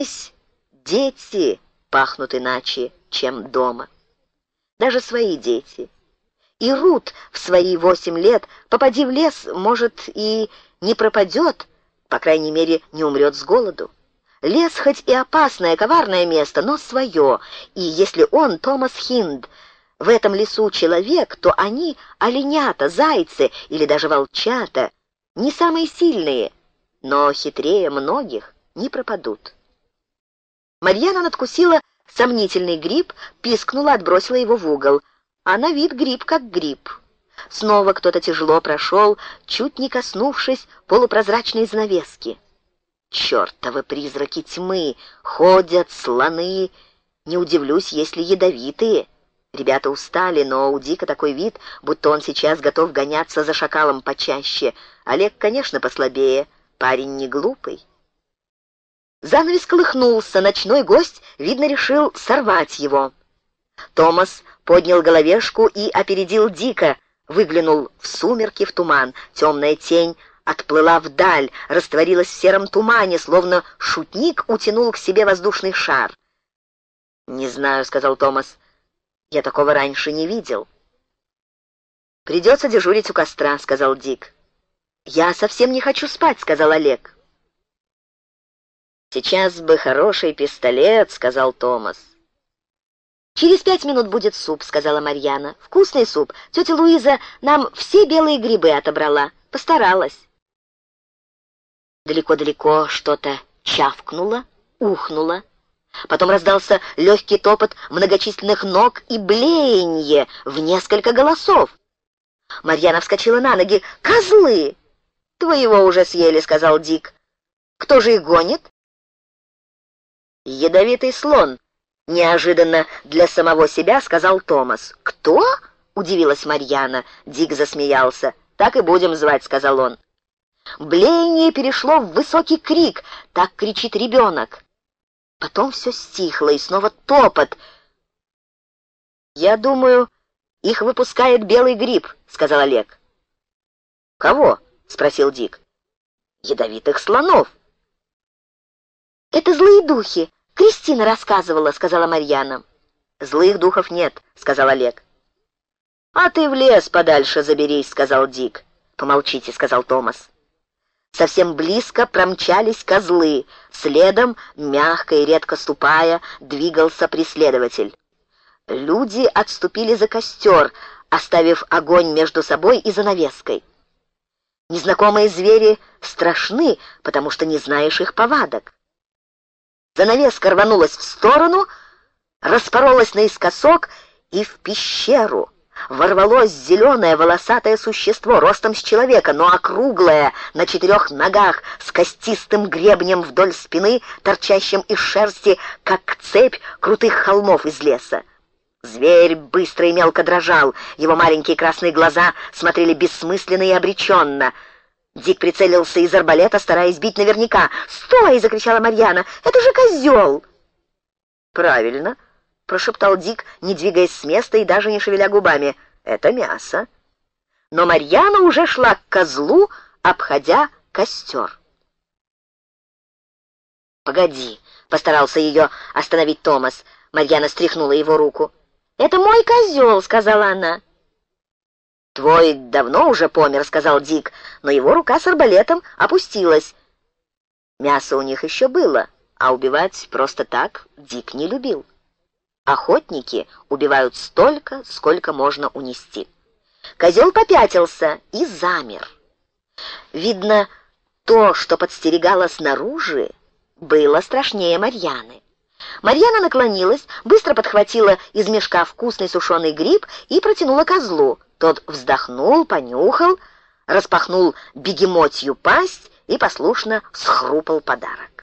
Здесь дети пахнут иначе, чем дома. Даже свои дети. И Рут в свои восемь лет, попади в лес, может, и не пропадет, по крайней мере, не умрет с голоду. Лес хоть и опасное, коварное место, но свое, и если он, Томас Хинд, в этом лесу человек, то они оленята, зайцы или даже волчата, не самые сильные, но хитрее многих не пропадут. Марьяна надкусила сомнительный гриб, пискнула, отбросила его в угол. А на вид гриб как гриб. Снова кто-то тяжело прошел, чуть не коснувшись полупрозрачной занавески. Чертовы призраки тьмы! Ходят слоны! Не удивлюсь, если ядовитые. Ребята устали, но у Дика такой вид, будто он сейчас готов гоняться за шакалом почаще. Олег, конечно, послабее, парень не глупый. Занавес колыхнулся, ночной гость, видно, решил сорвать его. Томас поднял головешку и опередил Дика, выглянул в сумерки, в туман. Темная тень отплыла вдаль, растворилась в сером тумане, словно шутник утянул к себе воздушный шар. «Не знаю», — сказал Томас, — «я такого раньше не видел». «Придется дежурить у костра», — сказал Дик. «Я совсем не хочу спать», — сказал Олег. «Сейчас бы хороший пистолет», — сказал Томас. «Через пять минут будет суп», — сказала Марьяна. «Вкусный суп. Тетя Луиза нам все белые грибы отобрала. Постаралась». Далеко-далеко что-то чавкнуло, ухнуло. Потом раздался легкий топот многочисленных ног и блеяние в несколько голосов. Марьяна вскочила на ноги. «Козлы!» «Твоего уже съели», — сказал Дик. «Кто же их гонит?» «Ядовитый слон», — неожиданно для самого себя сказал Томас. «Кто?» — удивилась Марьяна. Дик засмеялся. «Так и будем звать», — сказал он. Блеяние перешло в высокий крик. Так кричит ребенок. Потом все стихло, и снова топот. «Я думаю, их выпускает белый гриб», — сказал Олег. «Кого?» — спросил Дик. «Ядовитых слонов». «Это злые духи», «Кристина рассказывала», — сказала Марьяна. «Злых духов нет», — сказал Олег. «А ты в лес подальше заберись», — сказал Дик. «Помолчите», — сказал Томас. Совсем близко промчались козлы. Следом, мягко и редко ступая, двигался преследователь. Люди отступили за костер, оставив огонь между собой и занавеской. Незнакомые звери страшны, потому что не знаешь их повадок. Занавеска рванулась в сторону, распоролась наискосок и в пещеру. Ворвалось зеленое волосатое существо, ростом с человека, но округлое, на четырех ногах, с костистым гребнем вдоль спины, торчащим из шерсти, как цепь крутых холмов из леса. Зверь быстро и мелко дрожал, его маленькие красные глаза смотрели бессмысленно и обреченно — Дик прицелился из арбалета, стараясь бить наверняка. «Стой!» — закричала Марьяна. «Это же козел!» «Правильно!» — прошептал Дик, не двигаясь с места и даже не шевеля губами. «Это мясо!» Но Марьяна уже шла к козлу, обходя костер. «Погоди!» — постарался ее остановить Томас. Марьяна стряхнула его руку. «Это мой козел!» — сказала она. «Твой давно уже помер», — сказал Дик, но его рука с арбалетом опустилась. Мясо у них еще было, а убивать просто так Дик не любил. Охотники убивают столько, сколько можно унести. Козел попятился и замер. Видно, то, что подстерегало снаружи, было страшнее Марьяны. Марьяна наклонилась, быстро подхватила из мешка вкусный сушеный гриб и протянула козлу. Тот вздохнул, понюхал, распахнул бегемотью пасть и послушно схрупал подарок.